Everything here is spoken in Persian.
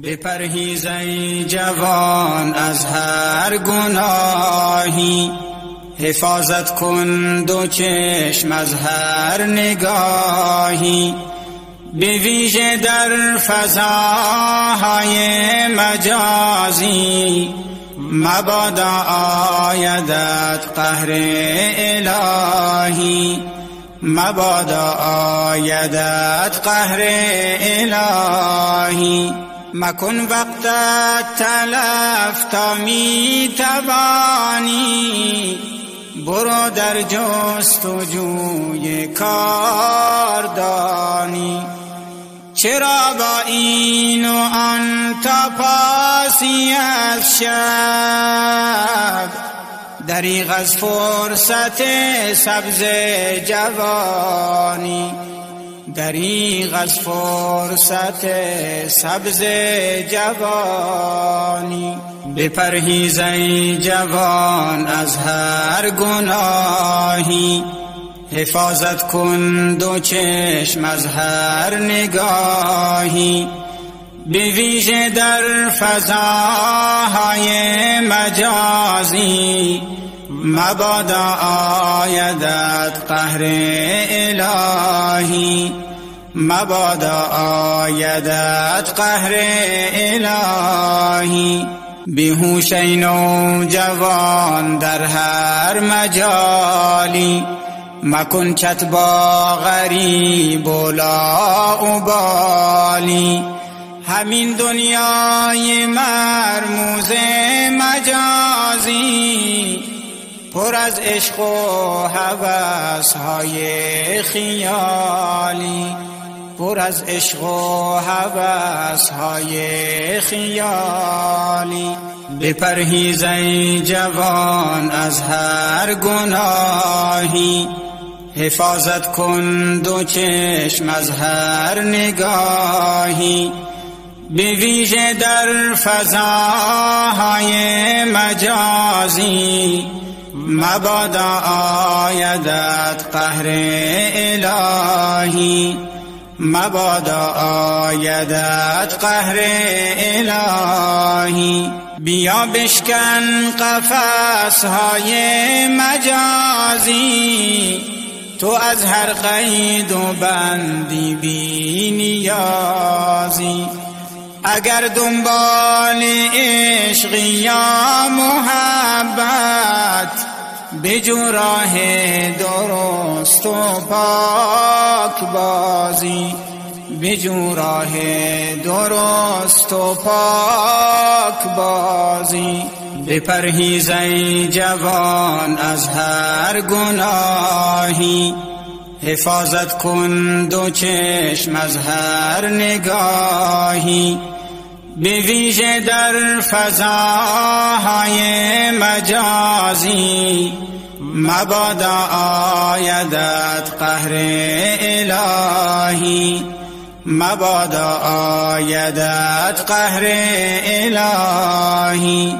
بپرهیز ای جوان از هر گناهی. حفاظت کن دو چشم از هر نگاهی. به ویژه در فضاهای مجازی. مبادا آیدت قهر الهی. مبادا آیدت قهر الهی. مکن وقت تلف تا می توانی. برو در جست و جوی کاردانی چرا با این و آن تا پاسی از شب؟ دریغ از فرصت سبز جوانی. دریغ از فرصت سبز جوانی. بپرهیز ای جوان از هر گناهی. حفاظت کن دو چشم از هر نگاهی. به در فضاهای مجازی. مبادا آیدت قهر الهی. مبادا آیدت قهر الهی. بیهوشین و جوان در هر مجالی. مکن چت با غریب و لا بالی همین دنیای مرموز مجازی. پر از عشق و حوث های خیالی پر از عشق و حوث های خیالی. بپرهیز ای جوان از هر گناهی حفاظت کن دو چشم از هر نگاهی. به ویژه در فضاهای مجازی مبادا آیدت قهر الهی. مبادا آیدت قهر الهی. بیا بشکن قفس های مجازی. تو از هر قید و بندی بی نیازی. اگر دنبال عشق یا محبت بجو راه درست و پاک بازی. بجو راه درست و پاک بازی. بپرهیز ای جوان از هر گناهی. حفاظت کن دو چشم از هر نگاهی. به در فضاهای مجازی مبادا آیدت قهر الهی. مبادا آیدت قهر الهی.